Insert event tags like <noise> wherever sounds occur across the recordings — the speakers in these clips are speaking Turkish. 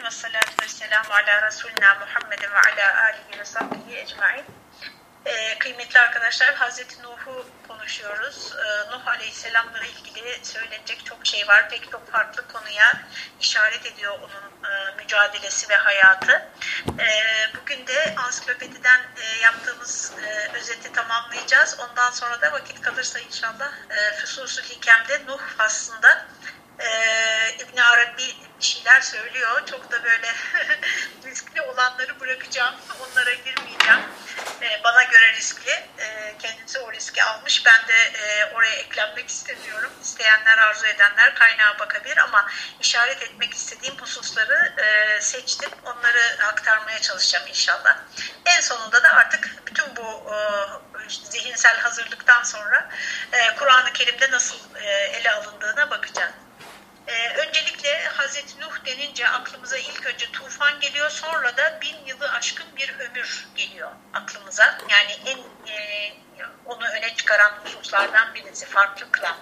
alemin ve salatu ve selamu ala Resulina Muhammedin ve ala alihi ve sahbihi ecmain. Ee, kıymetli arkadaşlar Hazreti Nuh'u konuşuyoruz. Ee, Nuh Aleyhisselam'la ilgili söylenecek çok şey var. Pek çok farklı konuya işaret ediyor onun e, mücadelesi ve hayatı. Ee, bugün de ansiklopediden e, yaptığımız e, özeti tamamlayacağız. Ondan sonra da vakit kalırsa inşallah e, Füsusul Hikem'de Nuh faslında e, İbn Arabi bir şeyler söylüyor. Çok da böyle <laughs> riskli olanları bırakacağım. Onlara girmeyeceğim. E, bana göre riskli. E, kendisi o riski almış. Ben de e, oraya eklenmek istemiyorum. İsteyenler, arzu edenler kaynağa bakabilir ama işaret etmek istediğim hususları e, seçtim. Onları aktarmaya çalışacağım inşallah. En sonunda da artık bütün bu e, zihinsel hazırlıktan sonra e, Kur'an-ı Kerim'de nasıl e, ele alındığına bakacağız. Ee, öncelikle Hazreti Nuh denince aklımıza ilk önce tufan geliyor sonra da bin yılı aşkın bir ömür geliyor aklımıza. Yani en e, onu öne çıkaran hususlardan birisi farklı kılan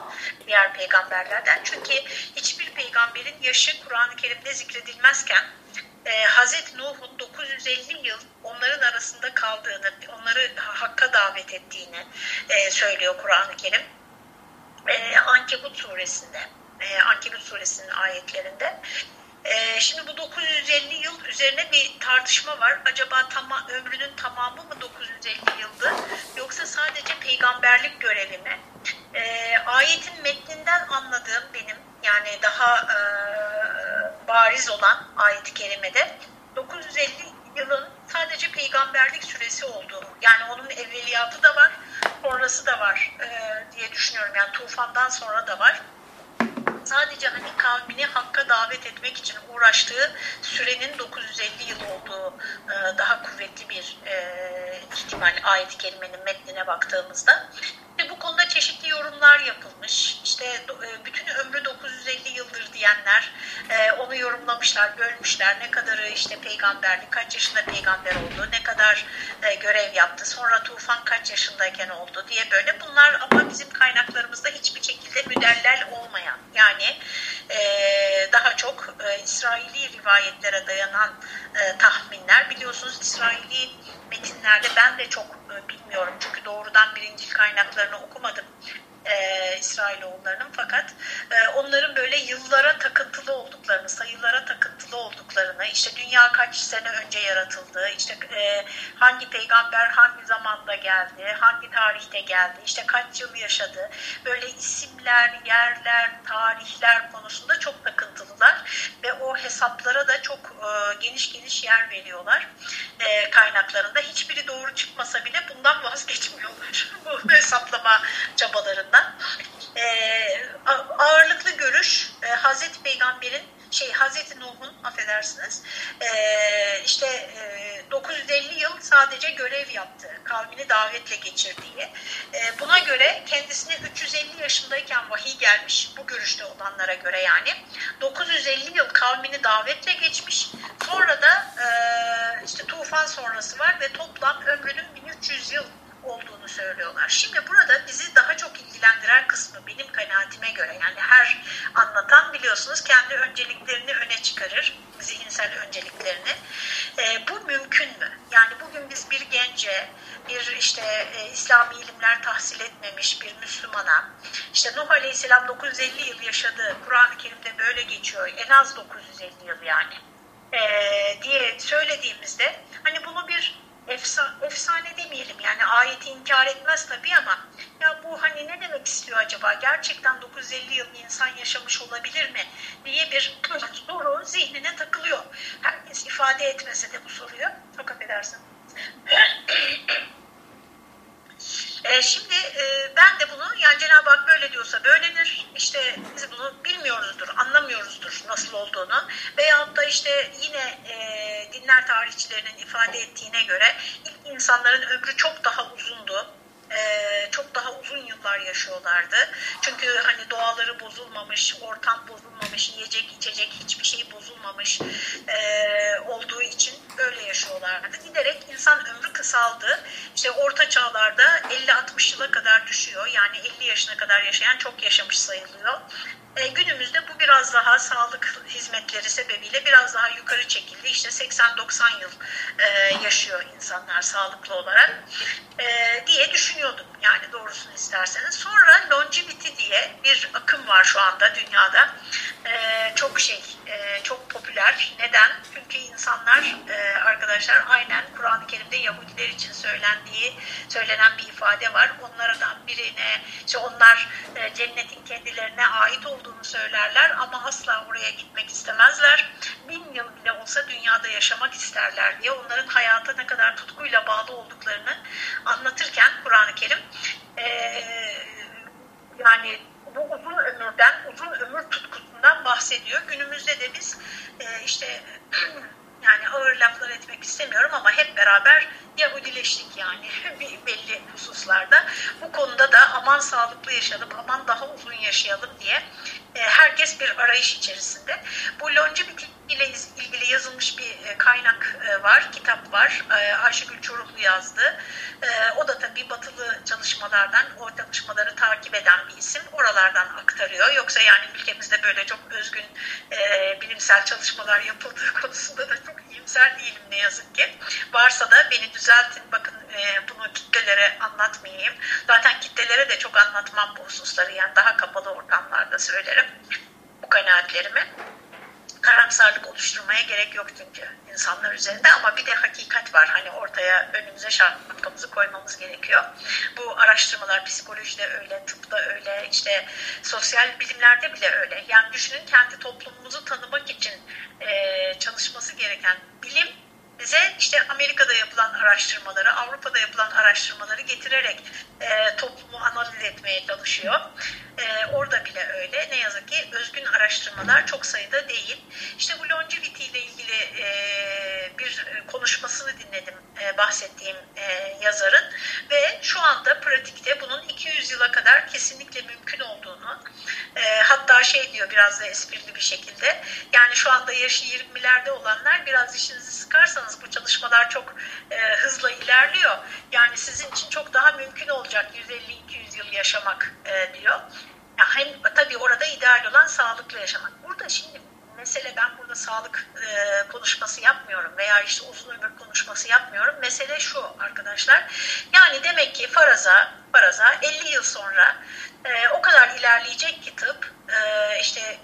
diğer peygamberlerden. Çünkü hiçbir peygamberin yaşı Kur'an-ı Kerim'de zikredilmezken e, Hazreti Nuh'un 950 yıl onların arasında kaldığını, onları hakka davet ettiğini e, söylüyor Kur'an-ı Kerim. E, Ankebut suresinde e, Ankebut suresinin ayetlerinde. E, şimdi bu 950 yıl üzerine bir tartışma var. Acaba tama, ömrünün tamamı mı 950 yıldı yoksa sadece peygamberlik görevi mi? E, ayetin metninden anladığım benim yani daha e, bariz olan ayet-i kerimede 950 yılın sadece peygamberlik süresi olduğu yani onun evveliyatı da var sonrası da var e, diye düşünüyorum yani tufandan sonra da var sadece hani kavmini hakka davet etmek için uğraştığı sürenin 950 yıl olduğu e, daha kuvvetli bir e, ihtimal ayet-i kerimenin metnine baktığımızda. Ve bu konuda çeşitli yorumlar yapılmış. İşte e, bütün ömrü 950 yıldır diyenler onu yorumlamışlar, bölmüşler. Ne kadarı işte peygamberlik, kaç yaşında peygamber oldu, ne kadar görev yaptı, sonra tufan kaç yaşındayken oldu diye böyle. Bunlar ama bizim kaynaklarımızda hiçbir şekilde müdellel olmayan yani daha çok İsraili rivayetlere dayanan tahminler. Biliyorsunuz İsraili metinlerde ben de çok bilmiyorum çünkü doğrudan birincil kaynaklarını okumadım e, İsrailoğullarının fakat e, onların böyle yıllara takıntılı olduklarını, sayılara takıntılı olduklarını, işte dünya kaç sene önce yaratıldı, işte e, hangi peygamber hangi zamanda geldi, hangi tarihte geldi, işte kaç yıl yaşadı, böyle isimler, yerler, tarihler konusunda çok takıntılılar ve o hesaplara da çok e, geniş geniş yer veriyorlar e, kaynaklarında. Hiçbiri doğru çıkmasa bile bundan vazgeçmiyorlar <laughs> bu hesaplama çabalarında tarafından e, ağırlıklı görüş e, Hazreti Peygamber'in şey Hazreti Nuh'un affedersiniz e, işte e, 950 yıl sadece görev yaptı. Kavmini davetle geçirdiği. E, buna göre kendisine 350 yaşındayken vahiy gelmiş. Bu görüşte olanlara göre yani. 950 yıl kavmini davetle geçmiş. Sonra da e, işte tufan sonrası var ve toplam ömrünün 1300 yıl olduğunu söylüyorlar. Şimdi burada bizi daha çok ilgilendiren kısmı benim kanaatime göre yani her anlatan biliyorsunuz kendi önceliklerini öne çıkarır, zihinsel önceliklerini. E, bu mümkün mü? Yani bugün biz bir gence, bir işte e, İslami ilimler tahsil etmemiş bir Müslümana, işte Nuh Aleyhisselam 950 yıl yaşadı, Kur'an-ı Kerim'de böyle geçiyor, en az 950 yıl yani e, diye söylediğimizde hani bunu bir efsane, efsane demeyelim yani ayeti inkar etmez tabii ama ya bu hani ne demek istiyor acaba gerçekten 950 yıl insan yaşamış olabilir mi diye bir <clears throat> soru zihnine takılıyor. Herkes ifade etmese de bu soruyu çok affedersin. <clears throat> E, şimdi e, ben de bunu yani Cenab-ı Hak böyle diyorsa böyledir. İşte biz bunu bilmiyoruzdur, anlamıyoruzdur nasıl olduğunu. Veyahut da işte yine e, dinler tarihçilerinin ifade ettiğine göre ilk insanların ömrü çok daha uzundu e, çok daha uzun yıllar yaşıyorlardı. Çünkü hani doğaları bozulmamış, ortam bozulmamış, yiyecek içecek hiçbir şey bozulmamış e, olduğu için öyle yaşıyorlardı. Giderek insan ömrü kısaldı. İşte orta çağlarda 50-60 yıla kadar düşüyor. Yani 50 yaşına kadar yaşayan çok yaşamış sayılıyor. E, günümüzde bu biraz daha sağlık hizmetleri sebebiyle biraz daha yukarı çekildi. İşte 80-90 yıl e, yaşıyor insanlar sağlıklı olarak e, diye düşünüyordum. Yani doğrusunu isterseniz. Sonra longevity diye bir akım var şu anda dünyada. E, çok şey, e, çok popüler. Neden? Çünkü insanlar e, arkadaşlar aynen Kur'an-ı Kerim'de Yahudiler için söylendiği söylenen bir ifade var. Onlardan birine işte onlar e, cennetin kendilerine ait olduğunu söylerler ama asla oraya gitmek istemezler. Bin yıl bile olsa dünyada yaşamak isterler diye onların hayata ne kadar tutkuyla bağlı olduklarını anlatırken Kur'an-ı Kerim e, yani bu uzun ömürden, uzun ömür tutkusundan bahsediyor. Günümüzde de biz e, işte <clears throat> yani ağır laflar etmek istemiyorum ama hep beraber Yahudileştik yani <laughs> belli hususlarda. Bu konuda da aman sağlıklı yaşayalım, aman daha uzun yaşayalım diye herkes bir arayış içerisinde. Bu longevity ile ilgili yazılmış bir e, kaynak e, var, kitap var. Ayşegül Çoruhlu yazdı. O da tabii batılı çalışmalardan, o çalışmaları takip eden bir isim. Oralardan aktarıyor. Yoksa yani ülkemizde böyle çok özgün bilimsel çalışmalar yapıldığı <laughs> konusunda da çok iyimser değilim ne yazık ki. Varsa da beni düzeltin. Bakın bunu kitlelere anlatmayayım. Zaten kitlelere de çok anlatmam bu hususları. Yani daha kapalı ortamlarda söylerim bu kanaatlerimi. Karamsarlık oluşturmaya gerek yok çünkü insanlar üzerinde ama bir de hakikat var. Hani ortaya önümüze şapkamızı koymamız gerekiyor. Bu araştırmalar psikolojide öyle, tıpta öyle, işte sosyal bilimlerde bile öyle. Yani düşünün kendi toplumumuzu tanımak için e, çalışması gereken bilim bize işte Amerika'da yapılan araştırmaları, Avrupa'da yapılan araştırmaları getirerek e, toplumu analiz etmeye çalışıyor. E, orada bile öyle. Ne yazık ki özgün araştırmalar çok sayıda değil. İşte bu longevity ile ilgili e, bir konuşmasını dinledim e, bahsettiğim e, yazarın ve şu anda pratikte bunun 200 yıla kadar kesinlikle mümkün olduğunu e, hatta şey diyor biraz da esprili bir şekilde yani şu anda yaşı 20'lerde olanlar biraz işinizi sıkarsanız bu çalışmalar çok e, hızla ilerliyor. Yani sizin için çok daha mümkün olacak 150-200 yıl yaşamak e, diyor. Ya hem tabii orada ideal olan sağlıklı yaşamak. Burada şimdi mesele ben burada sağlık e, konuşması yapmıyorum veya işte uzun ömür konuşması yapmıyorum. Mesele şu arkadaşlar. Yani demek ki faraza faraza 50 yıl sonra e, o kadar ilerleyecek ki tıp e, işte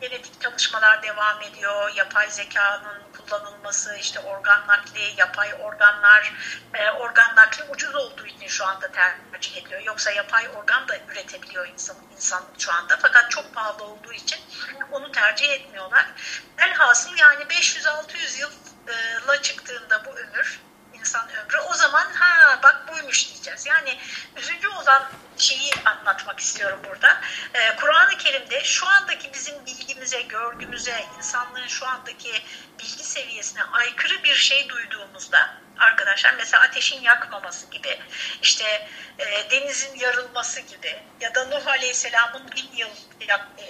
genetik çalışmalar devam ediyor. Yapay zekanın kullanılması, işte organ nakli, yapay organlar, e, organ nakli ucuz olduğu için şu anda tercih ediliyor. Yoksa yapay organ da üretebiliyor insan, insan şu anda. Fakat çok pahalı olduğu için onu tercih etmiyorlar. Elhasıl yani 500-600 yılla çıktığında bu ömür insan ömrü. O zaman ha bak buymuş diyeceğiz. Yani üzücü olan şeyi anlatmak istiyorum burada. Ee, Kur'an-ı Kerim'de şu andaki bizim bilgimize, görgümüze, insanlığın şu andaki seviyesine aykırı bir şey duyduğumuzda arkadaşlar mesela ateşin yakmaması gibi işte e, denizin yarılması gibi ya da Nuh Aleyhisselam'ın bin yıl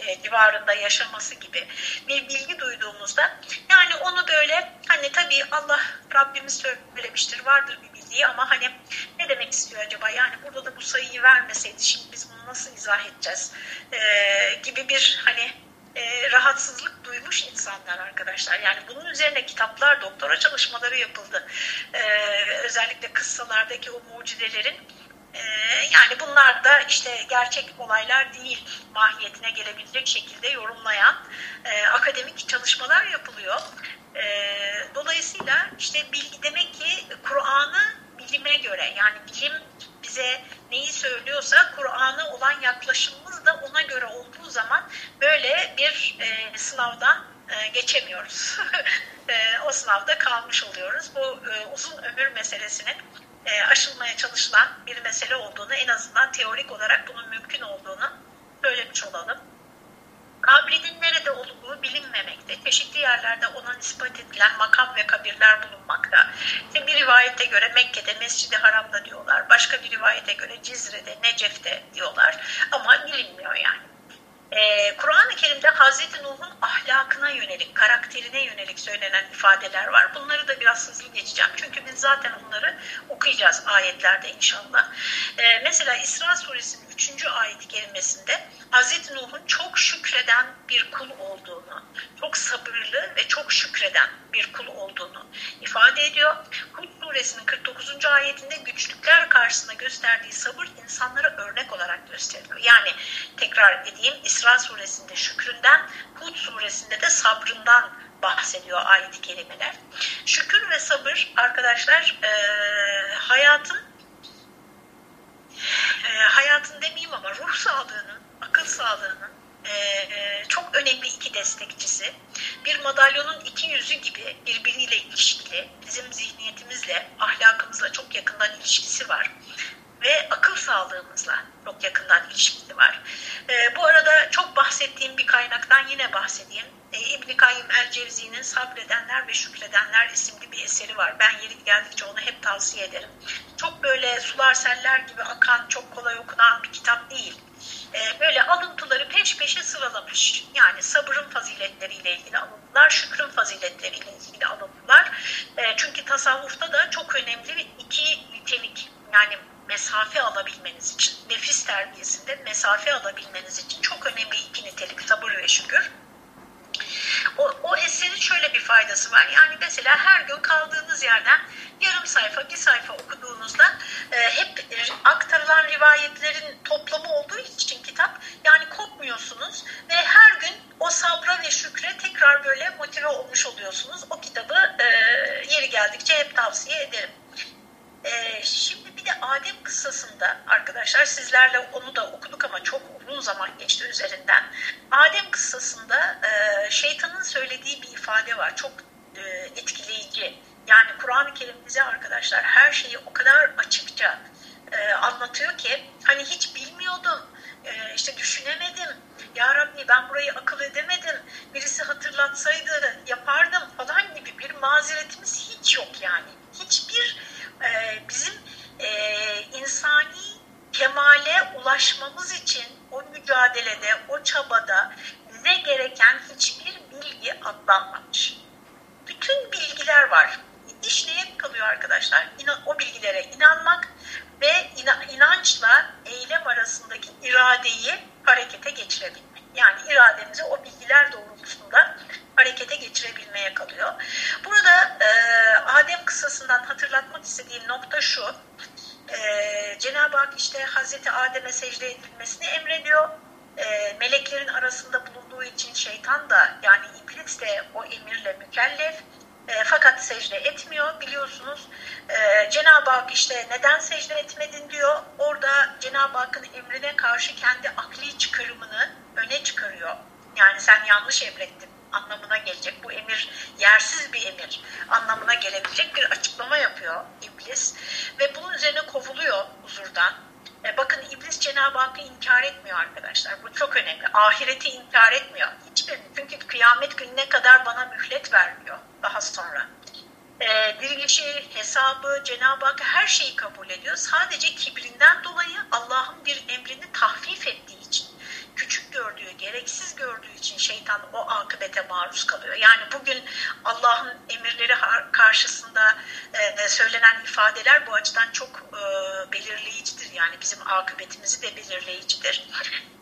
e, civarında yaşaması gibi bir bilgi duyduğumuzda yani onu böyle hani tabii Allah Rabbimiz söylemiştir vardır bir bildiği ama hani ne demek istiyor acaba? Yani burada da bu sayıyı vermeseydi şimdi biz bunu nasıl izah edeceğiz e, gibi bir hani e, rahatsızlık duymuş insanlar arkadaşlar. Yani bunun üzerine kitaplar, doktora çalışmaları yapıldı. E, özellikle kıssalardaki o mucizelerin e, yani bunlar da işte gerçek olaylar değil mahiyetine gelebilecek şekilde yorumlayan e, akademik çalışmalar yapılıyor. E, dolayısıyla işte bilgi demek ki Kur'an'ı bilime göre yani bilim bize neyi söylüyorsa Kur'an'a olan yaklaşımımız da ona göre olduğu zaman böyle bir e, sınavdan e, geçemiyoruz. <laughs> e, o sınavda kalmış oluyoruz. Bu e, uzun ömür meselesinin e, aşılmaya çalışılan bir mesele olduğunu en azından teorik olarak bunun mümkün olduğunu söylemiş olalım. Kabridin nerede olduğu bilinmemekte. Çeşitli yerlerde ona nispet edilen makam ve kabirler bulunmakta. İşte bir rivayete göre Mekke'de, Mescid-i Haram'da diyorlar. Başka bir rivayete göre Cizre'de, Necef'te diyorlar. Ama bilinmiyor yani. Ee, Kur'an-ı Kerim'de Hazreti Nuh'un ahlakına yönelik, karakterine yönelik söylenen ifadeler var. Bunları da biraz hızlı geçeceğim. Çünkü biz zaten onları okuyacağız ayetlerde inşallah. Ee, mesela İsra suresinin 3. ayet kelimesinde Hz. Nuh'un çok şükreden bir kul olduğunu, çok sabırlı ve çok şükreden bir kul olduğunu ifade ediyor. Hud suresinin 49. ayetinde güçlükler karşısında gösterdiği sabır insanlara örnek olarak gösteriliyor. Yani tekrar edeyim İsra suresinde şükründen, Hud suresinde de sabrından bahsediyor ayet-i kerimeler. Şükür ve sabır arkadaşlar e, hayatın e, hayatın demeyeyim ama ruh sağlığının, akıl sağlığının e, e, çok önemli iki destekçisi. Bir madalyonun iki yüzü gibi birbiriyle ilişkili, bizim zihniyetimizle, ahlakımızla çok yakından ilişkisi var ve akıl sağlığımızla çok yakından ilişkisi var. E, bu arada çok bahsettiğim bir kaynaktan yine bahsedeyim. E, İbn-i Kayyum el-Cevzi'nin Sabredenler ve Şükredenler isimli bir eseri var. Ben yeri geldikçe onu hep tavsiye ederim. Çok böyle sular seller gibi akan, çok kolay okunan bir kitap değil. E, böyle alıntıları peş peşe sıralamış. Yani sabırın faziletleriyle ilgili alıntılar, şükrün faziletleriyle ilgili alıntılar. E, çünkü tasavvufta da çok önemli iki nitelik. Yani mesafe alabilmeniz için, nefis terbiyesinde mesafe alabilmeniz için çok önemli iki nitelik sabır ve şükür. O, o eserin şöyle bir faydası var. Yani mesela her gün kaldığınız yerden yarım sayfa, bir sayfa okuduğunuzda e, hep aktarılan rivayetlerin toplamı olduğu için kitap yani kopmuyorsunuz ve her gün o sabra ve şükre tekrar böyle motive olmuş oluyorsunuz. O kitabı e, yeri geldikçe hep tavsiye ederim. E, şimdi bir de Adem kıssasında arkadaşlar sizlerle onu da okuduk ama çok uzun zaman geçti üzerinden. Adem kıssasında e, şeytanın söylediği bir ifade var. Çok e, etkileyici. Yani Kur'an-ı Kerim bize arkadaşlar her şeyi o kadar açıkça e, anlatıyor ki hani hiç bilmiyordum, e, işte düşünemedim. Ya Rabbi ben burayı akıl edemedim. Birisi hatırlatsaydı yapardım falan gibi bir mazeretimiz hiç yok yani. Hiçbir e, bizim e, insani kemale ulaşmamız için o mücadelede, o çabada bize gereken hiçbir bilgi atlanmamış. Bütün bilgiler var. İş neye kalıyor arkadaşlar? O bilgilere inanmak ve inançla eylem arasındaki iradeyi harekete geçirebilmek. Yani irademizi o bilgiler doğrultusunda harekete geçirebilmeye kalıyor. Burada e, Adem kıssasından hatırlatmak istediğim nokta şu. E, Cenab-ı Hak işte Hazreti Adem'e secde edilmesini emrediyor. E, meleklerin arasında bulunduğu için şeytan da yani iblis de o emirle mükellef. E, fakat secde etmiyor biliyorsunuz. E, Cenab-ı Hak işte neden secde etmedin diyor. Orada Cenab-ı Hakk'ın emrine karşı kendi akli çıkarımını öne çıkarıyor. Yani sen yanlış emrettin anlamına gelecek. Bu emir yersiz bir emir anlamına gelebilecek bir açıklama yapıyor iblis. Ve bunun üzerine kovuluyor huzurdan. E bakın iblis Cenab-ı Hakk'ı inkar etmiyor arkadaşlar. Bu çok önemli. Ahireti inkar etmiyor. Hiçbirini. Çünkü kıyamet gününe kadar bana mühlet vermiyor daha sonra. E, dirilişi, hesabı, Cenab-ı Hak her şeyi kabul ediyor. Sadece kibrinden dolayı Allah'ın bir emrini tahfif ettiği küçük gördüğü, gereksiz gördüğü için şeytan o akıbete maruz kalıyor. Yani bugün Allah'ın emirleri karşısında e, söylenen ifadeler bu açıdan çok e, belirleyicidir. Yani bizim akıbetimizi de belirleyicidir.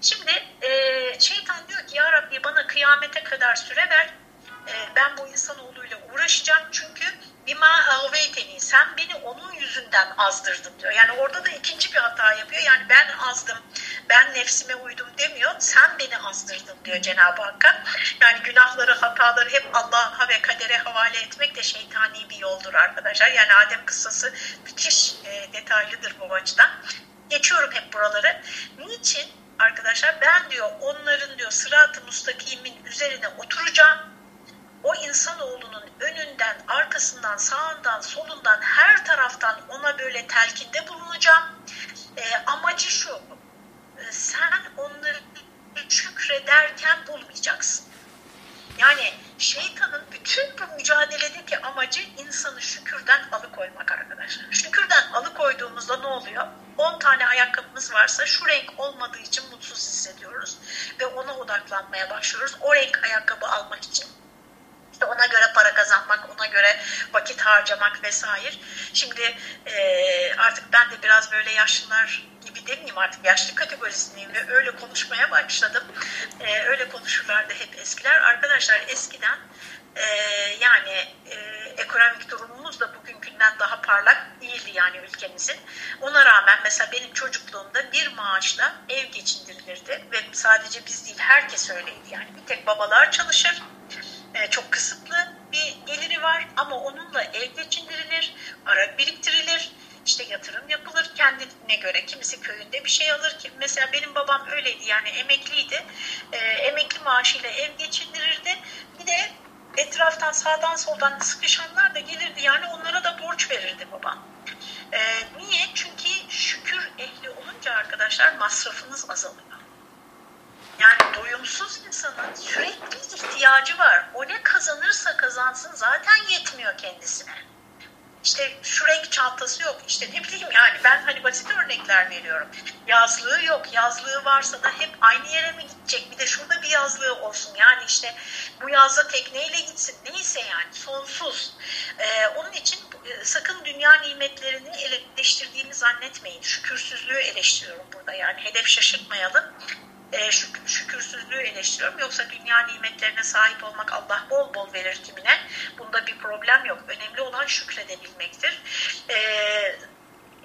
Şimdi e, şeytan diyor ki ya Rabbi bana kıyamete kadar süre ver. E, ben bu insanoğluyla uğraşacağım çünkü bima agveyteni sen beni onun yüzünden azdırdın diyor. Yani orada da ikinci bir hata yapıyor. Yani ben azdım, ben nefsime uydum demiyor. Sen beni azdırdın diyor Cenab-ı Hakk'a. Yani günahları, hataları hep Allah'a ve kadere havale etmek de şeytani bir yoldur arkadaşlar. Yani Adem kıssası müthiş e, detaylıdır bu açıdan. Geçiyorum hep buraları. Niçin? Arkadaşlar ben diyor onların diyor sırat-ı mustakimin üzerine oturacağım o insanoğlunun önünden, arkasından, sağından, solundan, her taraftan ona böyle telkinde bulunacağım. E, amacı şu, sen onları şükrederken bulmayacaksın. Yani şeytanın bütün bu mücadeledeki amacı insanı şükürden alıkoymak arkadaşlar. Şükürden alıkoyduğumuzda ne oluyor? 10 tane ayakkabımız varsa şu renk olmadığı için mutsuz hissediyoruz ve ona odaklanmaya başlıyoruz. O renk ayakkabı almak için işte ona göre para kazanmak, ona göre vakit harcamak vesaire. Şimdi e, artık ben de biraz böyle yaşlılar gibi demeyeyim artık yaşlı kategorisindeyim ve öyle konuşmaya başladım. Ee, öyle konuşurlardı hep eskiler. Arkadaşlar eskiden e, yani e, ekonomik durumumuz da bugünkünden daha parlak değildi yani ülkemizin. Ona rağmen mesela benim çocukluğumda bir maaşla ev geçindirilirdi ve sadece biz değil herkes öyleydi yani. Bir tek babalar çalışır, e, çok kısıtlı bir geliri var ama onunla ev geçindirilir, para biriktirilir işte yatırım yapılır kendine göre. Kimisi köyünde bir şey alır. ki Mesela benim babam öyleydi yani emekliydi. E, emekli maaşıyla ev geçindirirdi. Bir de etraftan sağdan soldan sıkışanlar da gelirdi yani onlara da borç verirdi babam. E, niye? Çünkü şükür ehli olunca arkadaşlar masrafınız azalıyor. Yani doyumsuz insanın sürekli ihtiyacı var. O ne kazanırsa kazansın zaten yetmiyor kendisine işte şu renk çantası yok işte ne bileyim yani ben hani basit örnekler veriyorum. Yazlığı yok yazlığı varsa da hep aynı yere mi gidecek bir de şurada bir yazlığı olsun yani işte bu yazda tekneyle gitsin neyse yani sonsuz. Ee, onun için e, sakın dünya nimetlerini eleştirdiğimi zannetmeyin. Şükürsüzlüğü eleştiriyorum burada yani hedef şaşırtmayalım e, şük şükürsüzlüğü eleştiriyorum. Yoksa dünya nimetlerine sahip olmak Allah bol bol verir kimine. Bunda bir problem yok. Önemli olan şükredebilmektir. E,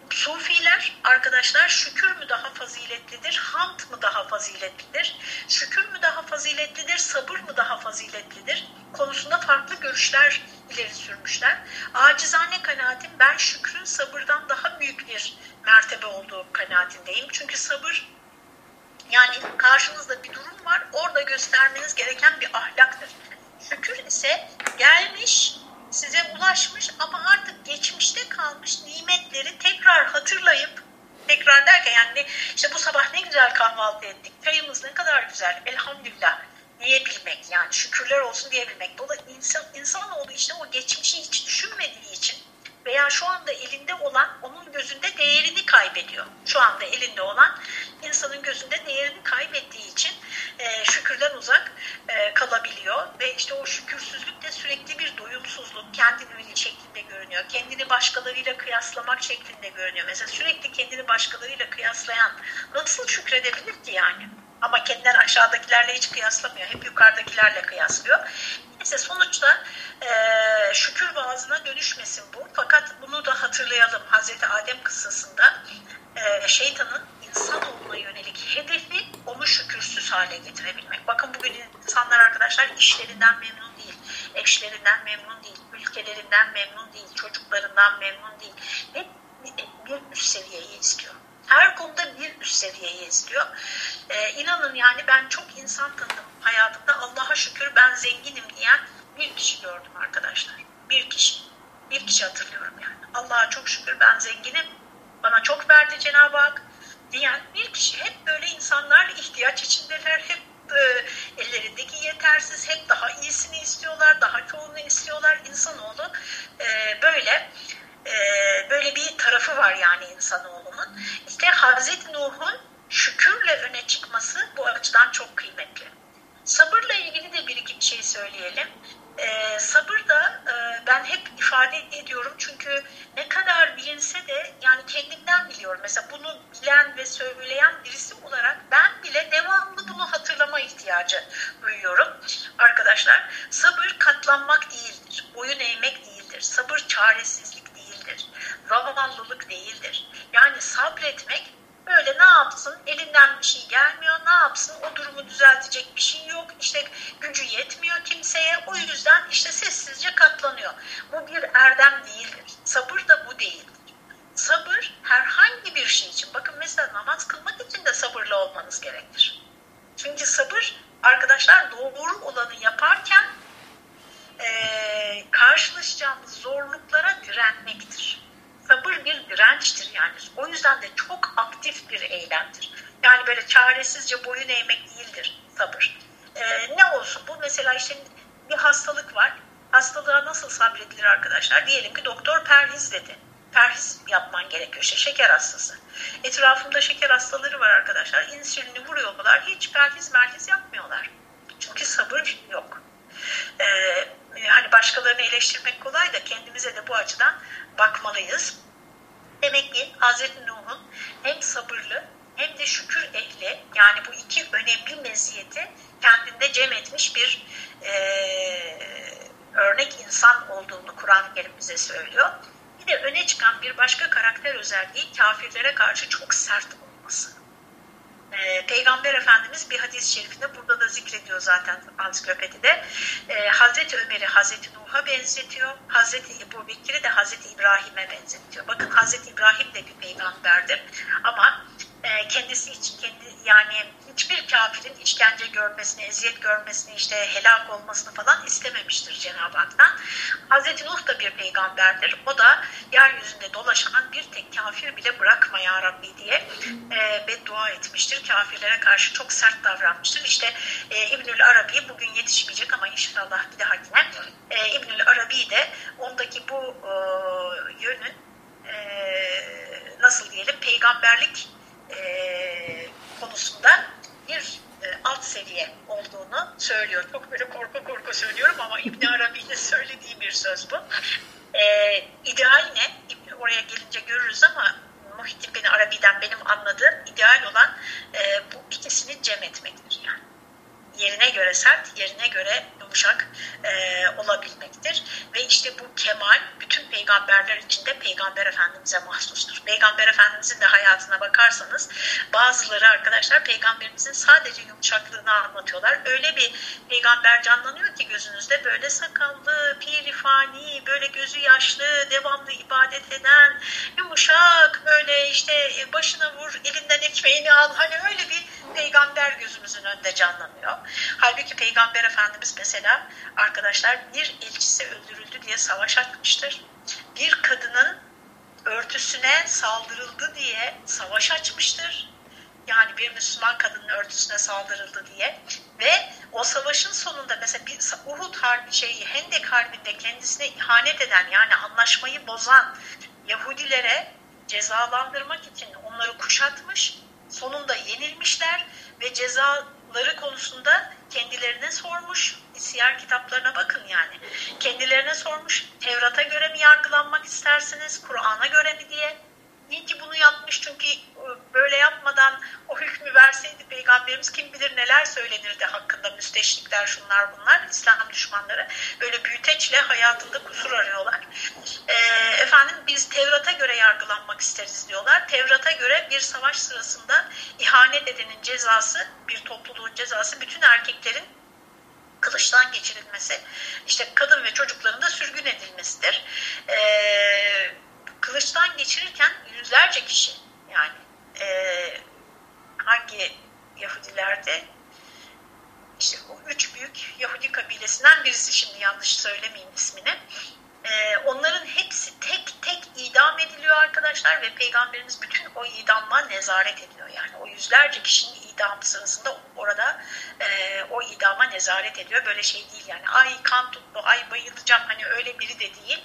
Sufiler arkadaşlar şükür mü daha faziletlidir, hamd mı daha faziletlidir, şükür mü daha faziletlidir, sabır mı daha faziletlidir konusunda farklı görüşler ileri sürmüşler. Acizane kanaatim ben şükrün sabırdan daha büyük bir mertebe olduğu kanaatindeyim. Çünkü sabır yani karşınızda bir durum var, orada göstermeniz gereken bir ahlaktır. Şükür ise gelmiş, size ulaşmış ama artık geçmişte kalmış nimetleri tekrar hatırlayıp, tekrar derken yani işte bu sabah ne güzel kahvaltı ettik, çayımız ne kadar güzel, elhamdülillah diyebilmek yani şükürler olsun diyebilmek. Dolayısıyla insan, insanoğlu işte o geçmişi hiç düşünmediği için veya şu anda elinde olan onun gözünde değerini kaybediyor. Şu anda elinde olan insanın gözünde değerini kaybettiği için e, şükürden uzak e, kalabiliyor ve işte o şükürsüzlük de sürekli bir doyumsuzluk, kendini şeklinde görünüyor. Kendini başkalarıyla kıyaslamak şeklinde görünüyor. Mesela sürekli kendini başkalarıyla kıyaslayan nasıl şükredebilir ki yani? Ama kendinden aşağıdakilerle hiç kıyaslamıyor. Hep yukarıdakilerle kıyaslıyor. Neyse sonuçta e, şükür vaazına dönüşmesin bu. Fakat bunu da hatırlayalım. Hazreti Adem kıssasında e, şeytanın insanoğluna yönelik hedefi onu şükürsüz hale getirebilmek. Bakın bugün insanlar arkadaşlar işlerinden memnun değil, eşlerinden memnun değil, ülkelerinden memnun değil, çocuklarından memnun değil. Hep bir üst seviyeyi istiyor. Her konuda bir üst seviyeyi istiyor. Ee, inanın yani ben çok insan tanıdım hayatımda. Allah'a şükür ben zenginim diyen bir kişi gördüm arkadaşlar. Bir kişi. Bir kişi hatırlıyorum yani. Allah'a çok şükür ben zenginim. Bana çok verdi Cenab-ı Hak diyen bir kişi. Hep böyle insanlar ihtiyaç içindeler. Hep e, ellerindeki yetersiz. Hep daha iyisini istiyorlar. Daha çoğunu istiyorlar. İnsanoğlu e, böyle e, böyle bir tarafı var yani insanoğlunun. İşte Hazreti Nuh'un şükürle öne çıkması bu açıdan çok kıymetli. Sabırla ilgili de bir iki şey söyleyelim. Ee, sabır da e, ben hep ifade ediyorum çünkü ne kadar bilinse de yani kendimden biliyorum. Mesela bunu bilen ve söyleyen birisi olarak ben bile devamlı bunu hatırlama ihtiyacı duyuyorum. Arkadaşlar sabır katlanmak değildir, boyun eğmek değildir, sabır çaresizlik değildir, zavallılık değildir. Yani sabretmek Böyle ne yapsın? Elinden bir şey gelmiyor. Ne yapsın? O durumu düzeltecek bir şey yok. İşte gücü yetmiyor kimseye. O yüzden işte sessizce katlanıyor. Bu bir erdem değildir. Sabır da bu değildir. Sabır herhangi bir şey için. Bakın mesela namaz kılmak için de sabırlı olmanız gerekir. Çünkü sabır arkadaşlar doğru olanı yaparken e, karşılaşacağımız zorluklara direnmektir sabır bir dirençtir yani. O yüzden de çok aktif bir eylemdir. Yani böyle çaresizce boyun eğmek değildir sabır. Ee, ne olsun bu mesela işte bir hastalık var. Hastalığa nasıl sabredilir arkadaşlar? Diyelim ki doktor perhiz dedi. Perhiz yapman gerekiyor işte şeker hastası. Etrafımda şeker hastaları var arkadaşlar. İnsülini vuruyorlar. Hiç perhiz merhiz yapmıyorlar. Çünkü sabır yok. Ee, hani başkalarını eleştirmek kolay da kendimize de bu açıdan bakmalıyız. Demek ki Hazreti Nuh'un hem sabırlı hem de şükür ehli yani bu iki önemli meziyeti kendinde cem etmiş bir e, örnek insan olduğunu Kur'an-ı Kerim bize söylüyor. Bir de öne çıkan bir başka karakter özelliği kafirlere karşı çok sert olması. E, Peygamber Efendimiz bir hadis-i şerifinde burada da zikrediyor zaten ansiklopedide. E, Hazreti Ömer'i Hazreti Nuh'a benzetiyor. Hazreti Ebu Bekir'i de Hazreti İbrahim'e benzetiyor. Bakın Hazreti İbrahim de bir peygamberdir ama e, kendisi için kendi yani hiçbir kafirin işkence görmesini, eziyet görmesini, işte helak olmasını falan istememiştir Cenab-ı Hak'tan. Hazreti Nuh da bir peygamberdir. O da yeryüzünde dolaşan bir tek kafir bile bırakma ya Rabbi diye e, beddua etmiştir. Kafirlere karşı çok sert davranmıştır. İşte e, İbnül Arabi bugün yetişmeyecek ama inşallah bir dahakine e, İbnül Arabi de ondaki bu e, yönün e, nasıl diyelim peygamberlik e, konusunda bir e, alt seviye olduğunu söylüyor. Çok böyle korku korku söylüyorum ama İbn Arabi'nin söylediği bir söz bu. E, ideal ne? Oraya gelince görürüz ama Muhittin bin Arabi'den benim anladığım ideal olan e, bu ikisini cem etmektir yani yerine göre sert, yerine göre yumuşak e, olabilmektir. Ve işte bu kemal bütün peygamberler içinde peygamber efendimize mahsustur. Peygamber efendimizin de hayatına bakarsanız bazıları arkadaşlar peygamberimizin sadece yumuşaklığını anlatıyorlar. Öyle bir peygamber canlanıyor ki gözünüzde böyle sakallı, pirifani, böyle gözü yaşlı, devamlı ibadet eden, yumuşak, böyle işte başına vur, elinden ekmeğini al. Hani öyle bir peygamber gözümüzün önünde canlanıyor. Halbuki Peygamber Efendimiz mesela arkadaşlar bir elçisi öldürüldü diye savaş açmıştır. Bir kadının örtüsüne saldırıldı diye savaş açmıştır. Yani bir Müslüman kadının örtüsüne saldırıldı diye ve o savaşın sonunda mesela bir Uhud harbi şeyi Hendek harbinde kendisine ihanet eden yani anlaşmayı bozan Yahudilere cezalandırmak için onları kuşatmış. Sonunda yenilmişler ve cezaları konusunda kendilerine sormuş. Siyer kitaplarına bakın yani. Kendilerine sormuş. Tevrat'a göre mi yargılanmak istersiniz? Kur'an'a göre mi diye. İyi ki bunu yapmış çünkü e, böyle yapmadan o hükmü verseydi peygamberimiz kim bilir neler söylenirdi hakkında müsteşrikler şunlar bunlar İslam düşmanları böyle büyüteçle hayatında kusur arıyorlar. E, efendim biz Tevrat'a göre yargılanmak isteriz diyorlar. Tevrat'a göre bir savaş sırasında ihanet edenin cezası bir topluluğun cezası bütün erkeklerin kılıçtan geçirilmesi, işte kadın ve çocukların da sürgün edilmesidir. Ee, kılıçtan geçirirken yüzlerce kişi yani e, hangi Yahudilerde işte o üç büyük Yahudi kabilesinden birisi şimdi yanlış söylemeyeyim ismini. E, onların hepsi tek tek idam ediliyor arkadaşlar ve Peygamberimiz bütün o idamla nezaret ediyor. Yani o yüzlerce kişinin idam sırasında orada e, o idama nezaret ediyor. Böyle şey değil yani ay kan tuttu, ay bayılacağım hani öyle biri de değil.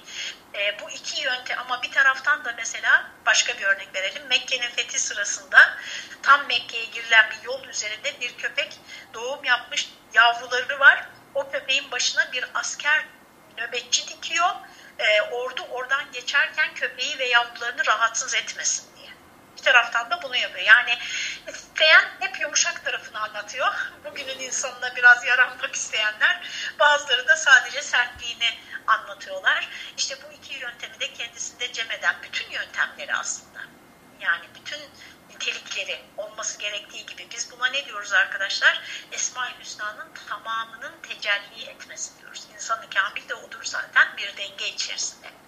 E, bu iki yöntem ama bir taraftan da mesela başka bir örnek verelim. Mekke'nin fethi sırasında tam Mekke'ye girilen bir yol üzerinde bir köpek doğum yapmış yavruları var. O köpeğin başına bir asker nöbetçi dikiyor. E, ordu oradan geçerken köpeği ve yavrularını rahatsız etmesin taraftan da bunu yapıyor. Yani isteyen hep yumuşak tarafını anlatıyor. Bugünün insanına biraz yaranmak isteyenler bazıları da sadece sertliğini anlatıyorlar. İşte bu iki yöntemi de kendisinde cem eden bütün yöntemleri aslında. Yani bütün nitelikleri olması gerektiği gibi biz buna ne diyoruz arkadaşlar? Esma-ül Hüsna'nın tamamının tecelli etmesi diyoruz. İnsanı kamil de odur zaten bir denge içerisinde.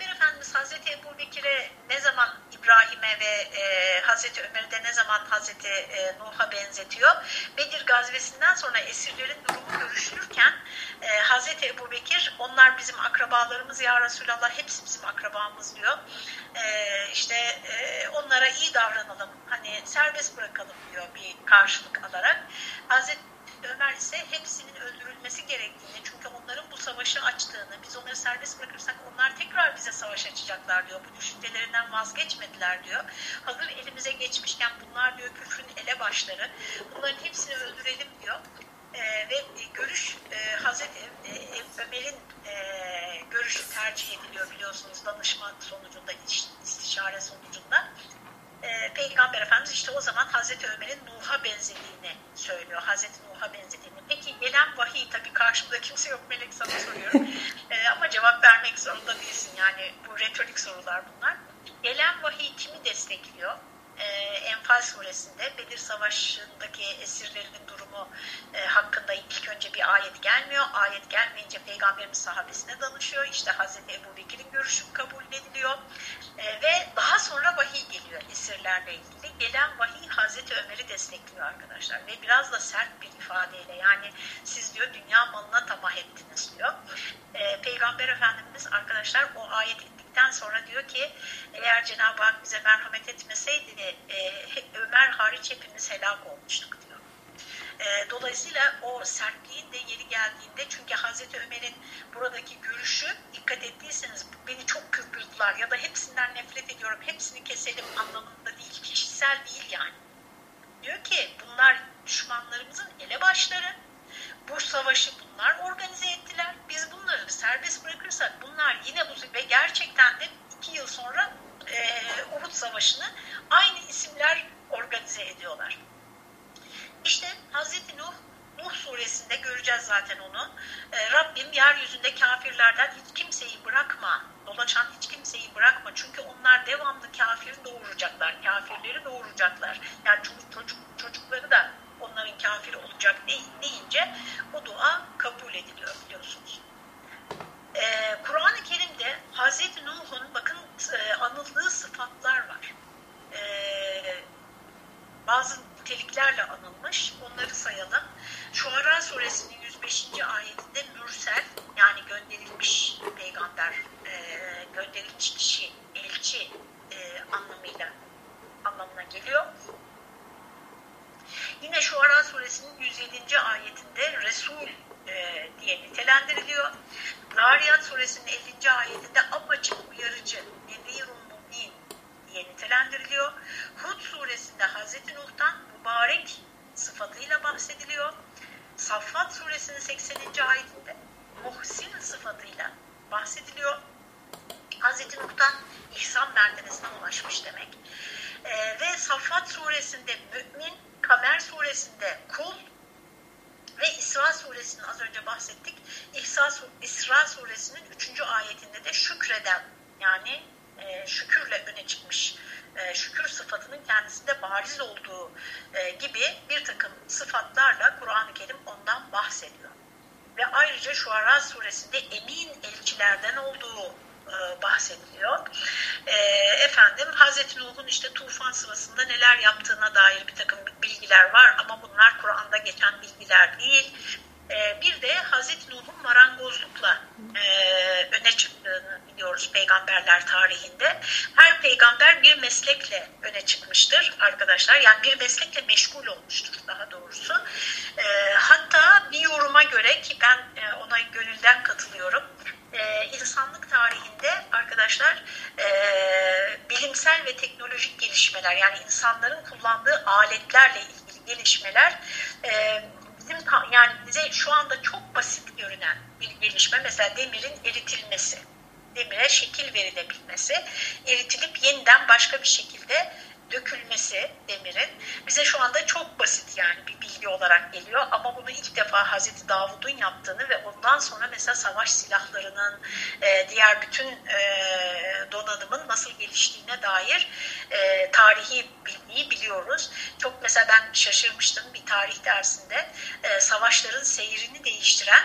Peygamber Efendimiz Hazreti Ebu Bekir'e ne zaman İbrahim'e ve e, Hazreti Ömer'e de ne zaman Hazreti e, Nuh'a benzetiyor. Bedir gazvesinden sonra esirlerin durumu görüşülürken e, Hazreti Ebu Bekir onlar bizim akrabalarımız ya Resulallah hepsi bizim akrabamız diyor. E, işte e, onlara iyi davranalım hani serbest bırakalım diyor bir karşılık alarak. Hazreti Ömer ise hepsinin öldürülmesi gerektiğini çünkü onların bu savaşı açtığını biz onları serbest bırakırsak onlar tekrar bize savaş açacaklar diyor. Bu düşüncelerinden vazgeçmediler diyor. Hazır elimize geçmişken bunlar diyor küfrün ele başları. Bunların hepsini öldürelim diyor. E, ve görüş e, Hazreti e, Ömer'in e, görüşü tercih ediliyor biliyorsunuz danışma sonucunda, istişare sonucunda. E, Peygamber Efendimiz işte o zaman Hazreti Ömer'in Nuh'a benzediğini söylüyor. Hazreti Nuh'a benzediğini. Peki gelen vahiy tabii karşımda kimse yok Melek sana soruyorum. <laughs> e, ama cevap vermek zorunda değilsin. Yani bu retorik sorular bunlar. Gelen vahiy kimi destekliyor? E, Enfal suresinde Bedir Savaşı'ndaki esirlerinin durumu e, hakkında ilk önce bir ayet gelmiyor. Ayet gelmeyince Peygamberimiz sahabesine danışıyor. İşte Hazreti Ebu Bekir'in görüşü kabul ediliyor. E, ve daha sonra vahiy geliyor esirlerle ilgili. Gelen vahiy Hazreti Ömer'i destekliyor arkadaşlar. Ve biraz da sert bir ifadeyle yani siz diyor dünya malına tamah ettiniz diyor. E, Peygamber Efendimiz arkadaşlar o ayet ettikten sonra diyor ki eğer Cenab-ı Hak bize merhamet etmeseydi e, Ömer hariç hepimiz helak olmuştuk diyor. E, dolayısıyla o sertliğin de yeri geldiğinde çünkü Hazreti Ömer'in buradaki görüşü dikkat ettiyseniz beni çok kızdırdılar ya da hepsinden nefret ediyorum hepsini keselim anlamında değil kişisel değil yani. Diyor ki bunlar düşmanlarımızın elebaşları bu savaşı bunlar organize ettiler. Biz bunları serbest bırakırsak bunlar yine bu ve gerçekten de iki yıl sonra e, Uhud Savaşı'nı aynı isimler organize ediyorlar. İşte Hazreti Nuh Nuh suresinde göreceğiz zaten onu. E, Rabbim yeryüzünde kafirlerden hiç kimseyi bırakma, dolaşan hiç kimseyi bırakma. Çünkü onlar devamlı kafir doğuracaklar, kafirleri doğuracaklar. Yani çocuk, çocuk, çocukları da onların kafir olacak deyince o dua kabul ediliyor biliyorsunuz. Ee, Kur'an-ı Kerim'de Hazreti Nuh'un bakın e, anıldığı sıfatlar var. Ee, bazı niteliklerle anılmış. Onları sayalım. Şuara suresinin 105. ayetinde mürsel yani gönderilmiş peygamber, e, gönderilmiş kişi, elçi e, anlamıyla anlamına geliyor. Yine Şuara suresinin 107. ayetinde Resul e, diye nitelendiriliyor. Zariyat suresinin 50. ayetinde apaçık uyarıcı, nevirun mubin diye nitelendiriliyor. Hud suresinde Hazreti Nuh'tan mübarek sıfatıyla bahsediliyor. Saffat suresinin 80. ayetinde muhsin sıfatıyla bahsediliyor. Hazreti Nuh'tan ihsan mertebesine ulaşmış demek. E, ve Saffat suresinde mümin, Suresinde kul ve İsra suresinin az önce bahsettik. İhsa, İsra suresinin 3. ayetinde de şükreden yani e, şükürle öne çıkmış e, şükür sıfatının kendisinde bariz olduğu e, gibi bir takım sıfatlarla Kur'an-ı Kerim ondan bahsediyor. Ve ayrıca Şuara suresinde emin elçilerden olduğu e, bahsediliyor. E, efendim Hazreti Nuh'un işte tufan sırasında neler yaptığına dair bir takım bilgiler var ama bunlar Kur'an'da geçen bilgiler değil. E, bir de Hazreti Nuh'un marangozlukla öne çıktığını biliyoruz peygamberler tarihinde. Her peygamber bir meslekle öne çıkmıştır arkadaşlar. Yani bir meslekle meşgul olmuştur daha doğrusu. hatta bir yoruma göre ki ben ona gönülden katılıyorum e, insanlık tarihinde arkadaşlar e, bilimsel ve teknolojik gelişmeler yani insanların kullandığı aletlerle ilgili gelişmeler e, bizim yani bize şu anda çok basit görünen bir gelişme. Mesela demirin eritilmesi demire şekil verilebilmesi eritilip yeniden başka bir şekilde dökülmesi demirin bize şu anda çok basit yani bir bilgi olarak geliyor ama bunu ilk defa Hazreti Davud'un yaptığını ve ondan sonra mesela savaş silahlarının e, diğer bütün e, donanımın nasıl geliştiğine dair e, tarihi bilgiyi biliyoruz. Çok mesela ben şaşırmıştım bir tarih dersinde e, savaşların seyrini değiştiren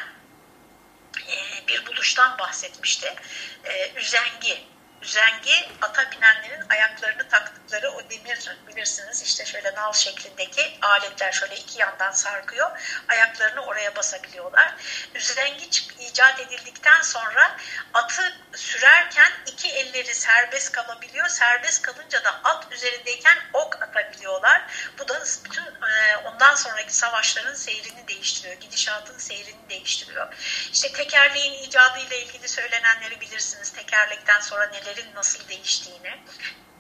e, bir buluştan bahsetmişti. E, üzengi üzengi ata binenlerin ayaklarını taktıkları o demir bilirsiniz işte şöyle nal şeklindeki aletler şöyle iki yandan sarkıyor. Ayaklarını oraya basabiliyorlar. Üzengi icat edildikten sonra atı sürerken iki elleri serbest kalabiliyor. Serbest kalınca da at üzerindeyken ok atabiliyorlar. Bu da bütün e, ondan sonraki savaşların seyrini değiştiriyor. Gidişatın seyrini değiştiriyor. İşte tekerleğin icadı ile ilgili söylenenleri bilirsiniz. Tekerlekten sonra nelerin nasıl değiştiğini.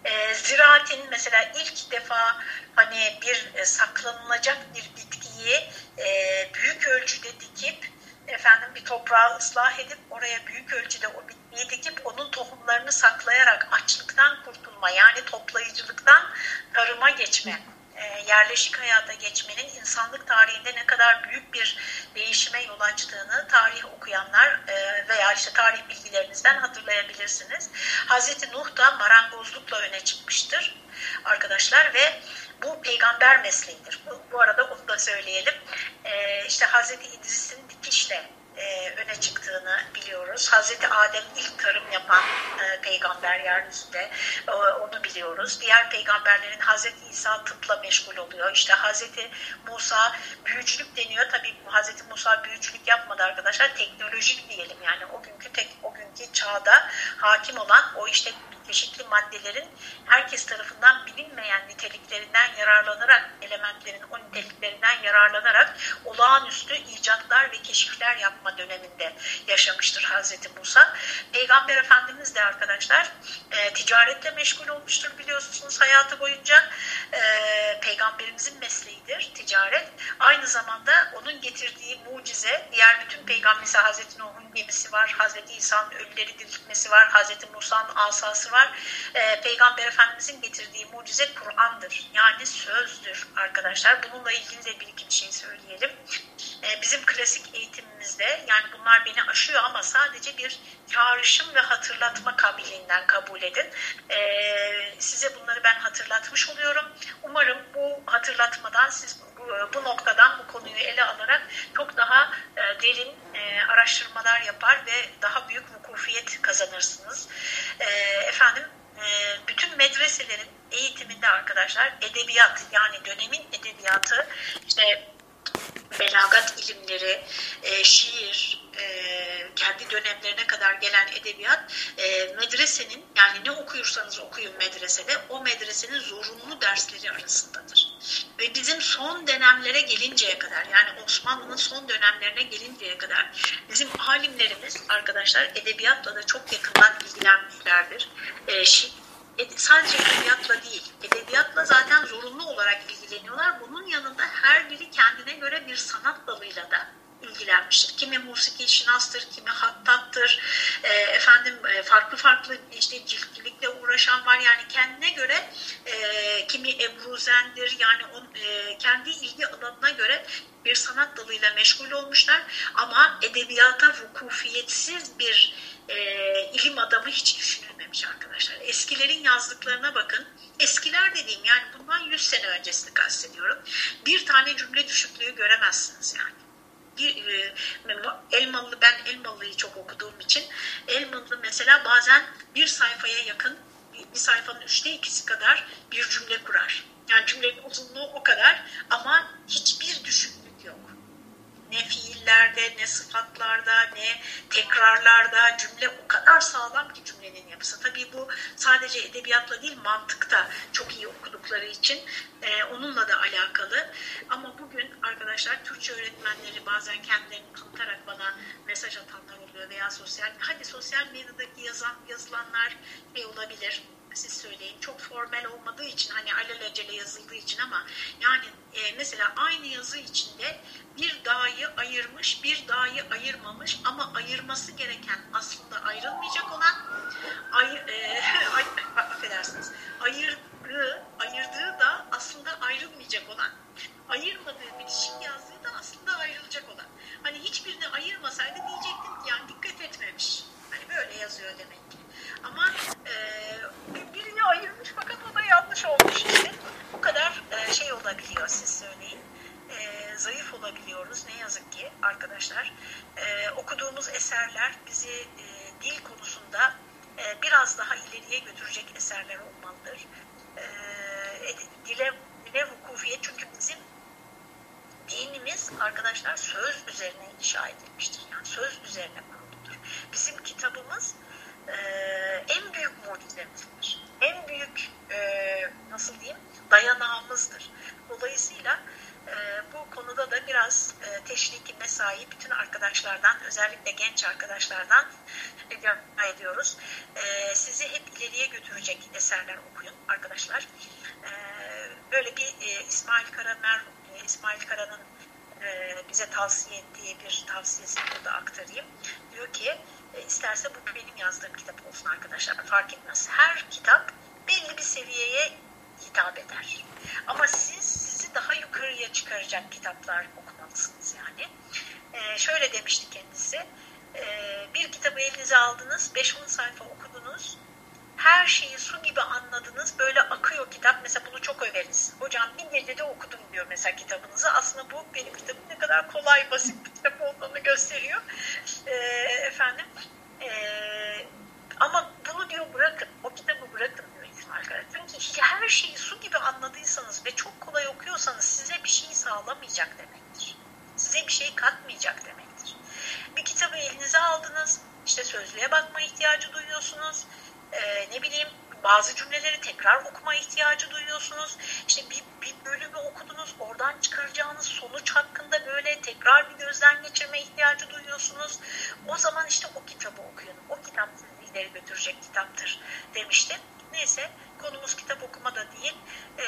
E, ziraatin mesela ilk defa hani bir e, saklanılacak bir bitkiyi e, büyük ölçüde dikip efendim bir toprağı ıslah edip oraya büyük ölçüde o bitkiyi dikip onun tohumlarını saklayarak açlıktan kurtulma yani toplayıcılıktan tarıma geçme e, yerleşik hayata geçmenin insanlık tarihinde ne kadar büyük bir değişime yol açtığını tarih okuyanlar e, veya işte tarih bilgilerinizden hatırlayabilirsiniz. Hazreti Nuh da marangozlukla öne çıkmıştır arkadaşlar ve bu peygamber mesleğidir. Bu, bu arada onu da söyleyelim. E, işte Hazreti İdris'in dikişle e, öne çıktığını biliyoruz. Hazreti Adem ilk tarım yapan e, peygamber yeryüzünde e, onu biliyoruz. Diğer peygamberlerin Hazreti İsa tıpla meşgul oluyor. İşte Hazreti Musa büyücülük deniyor. Tabii Hazreti Musa büyücülük yapmadı arkadaşlar. Teknolojik diyelim yani o günkü tek o günkü çağda hakim olan o işte çeşitli maddelerin herkes tarafından bilinmeyen niteliklerinden yararlanarak, elementlerin o niteliklerinden yararlanarak olağanüstü icatlar ve keşifler yapma döneminde yaşamıştır Hazreti Musa. Peygamber Efendimiz de arkadaşlar e, ticaretle meşgul olmuştur biliyorsunuz hayatı boyunca. E, Peygamberimizin mesleğidir ticaret. Aynı zamanda onun getirdiği mucize diğer bütün peygamber Hazreti Nuh'un gemisi var, Hazreti İsa'nın ölüleri diriltmesi var, Hazreti Musa'nın asası var var. E, Peygamber Efendimizin getirdiği mucize Kur'an'dır. Yani sözdür arkadaşlar. Bununla ilgili de bir iki şey söyleyelim. E, bizim klasik eğitimimizde yani bunlar beni aşıyor ama sadece bir çağrışım ve hatırlatma kabiliğinden kabul edin. E, size bunları ben hatırlatmış oluyorum. Umarım bu hatırlatmadan siz bu, bu noktadan bu konuyu ele alarak çok daha e, derin e, araştırmalar yapar ve daha büyük vukufiyet kazanırsınız. E, efendim e, bütün medreselerin eğitiminde arkadaşlar edebiyat yani dönemin edebiyatı işte belagat ilimleri, e, şiir, e, kendi dönemlerine kadar gelen edebiyat e, medresenin yani ne okuyursanız okuyun medresede o medresenin zorunlu dersleri arasındadır. Ve bizim son dönemlere gelinceye kadar yani Osmanlı'nın son dönemlerine gelinceye kadar bizim alimlerimiz arkadaşlar edebiyatla da çok yakından ilgilenmişlerdir. E, şi, sadece edebiyatla değil, edebiyatla zaten zorunlu olarak ilgileniyorlar. Bunun yanında her biri kendine göre bir sanat dalıyla da ilgilenmiştir. Kimi musiki şinastır, kimi hattattır, e, efendim e, farklı farklı işte ciltlilikle uğraşan var. Yani kendine göre e, kimi ebruzendir yani on, e, kendi ilgi alanına göre bir sanat dalıyla meşgul olmuşlar ama edebiyata vukufiyetsiz bir e, ilim adamı hiç düşünülmemiş arkadaşlar. Eskilerin yazdıklarına bakın. Eskiler dediğim yani bundan 100 sene öncesini kastediyorum. Bir tane cümle düşüklüğü göremezsiniz yani. Bir, e, Elmalı ben Elmalı'yı çok okuduğum için Elmalı mesela bazen bir sayfaya yakın bir sayfanın üçte ikisi kadar bir cümle kurar. Yani cümlenin uzunluğu o kadar ama hiçbir düşüklük. Ne fiillerde, ne sıfatlarda, ne tekrarlarda cümle o kadar sağlam ki cümlenin yapısı. Tabii bu sadece edebiyatla değil mantıkta çok iyi okudukları için e, onunla da alakalı. Ama bugün arkadaşlar Türkçe öğretmenleri bazen kendilerini tanıtarak bana mesaj atanlar oluyor veya sosyal hadi sosyal medyadaki yazan yazılanlar şey olabilir siz söyleyin. Çok formel olmadığı için hani alelacele yazıldığı için ama yani e, mesela aynı yazı içinde bir dağı ayırmış, bir dağı ayırmamış ama ayırması gereken aslında ayrılmayacak olan ay, e, <laughs> ay, affedersiniz ayırdığı, ayırdığı da aslında ayrılmayacak olan ayırmadığı bitişik yazdığı da aslında ayrılacak olan. Hani hiçbirini ayırmasaydı diyecektim ki yani dikkat etmemiş. Hani böyle yazıyor demek ki. Ama e, birini ayırmış fakat o da yanlış olmuş işte. Bu kadar e, şey olabiliyor siz söyleyin. E, zayıf olabiliyoruz ne yazık ki arkadaşlar. E, okuduğumuz eserler bizi e, dil konusunda e, biraz daha ileriye götürecek eserler olmalıdır. E, dile, dile vukufiyet çünkü bizim dinimiz arkadaşlar söz üzerine inşa edilmiştir. Yani söz üzerine kuruludur. Bizim kitabımız e, en büyük mucizemizdir. En büyük e, nasıl diyeyim dayanağımızdır. Dolayısıyla e, bu konuda da biraz e, teşviki mesai bütün arkadaşlardan özellikle genç arkadaşlardan rica ediyoruz. E, sizi hep ileriye götürecek eserler okuyun arkadaşlar. E, böyle bir e, İsmail Kara merhum, e, İsmail Kara'nın e, bize tavsiye ettiği bir tavsiyesini burada aktarayım. Diyor ki e, isterse bu benim yazdığım kitap olsun arkadaşlar fark etmez. Her kitap belli bir seviyeye hitap eder. Ama siz sizi daha yukarıya çıkaracak kitaplar okumalısınız yani. E, şöyle demişti kendisi. E, bir kitabı elinize aldınız, 5-10 sayfa okudunuz her şeyi su gibi anladınız. Böyle akıyor kitap. Mesela bunu çok överiz. Hocam bir gecede okudum diyor mesela kitabınızı. Aslında bu benim kitabım ne kadar kolay, basit bir kitap olduğunu gösteriyor. E, efendim. E, ama bunu diyor bırakın. O kitabı bırakın diyor arkadaşlar. Çünkü her şeyi su gibi anladıysanız ve çok kolay okuyorsanız size bir şey sağlamayacak demektir. Size bir şey katmayacak demektir. Bir kitabı elinize aldınız. İşte sözlüğe bakma ihtiyacı duyuyorsunuz e, ne bileyim bazı cümleleri tekrar okuma ihtiyacı duyuyorsunuz. İşte bir, bir bölümü okudunuz, oradan çıkaracağınız sonuç hakkında böyle tekrar bir gözden geçirme ihtiyacı duyuyorsunuz. O zaman işte o kitabı okuyun. O kitap sizi ileri götürecek kitaptır demiştim. Neyse konumuz kitap okuma da değil e,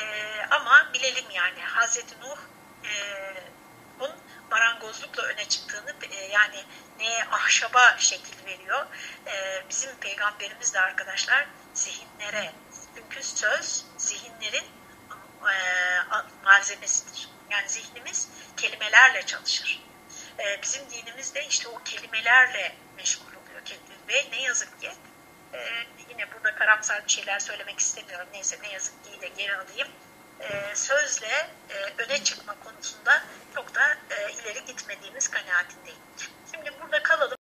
ama bilelim yani Hazreti Nuh e, bunun marangozlukla öne çıktığını e, yani neye ahşaba şekil veriyor. E, bizim peygamberimiz de arkadaşlar zihinlere çünkü söz zihinlerin e, malzemesidir. Yani zihnimiz kelimelerle çalışır. Bizim dinimiz de işte o kelimelerle meşgul oluyor. Ve ne yazık ki yine burada karamsar bir şeyler söylemek istemiyorum. Neyse ne yazık ki de geri alayım. E, sözle e, öne çıkma konusunda çok da e, ileri gitmediğimiz kanaatindeyim. Şimdi burada kalalım.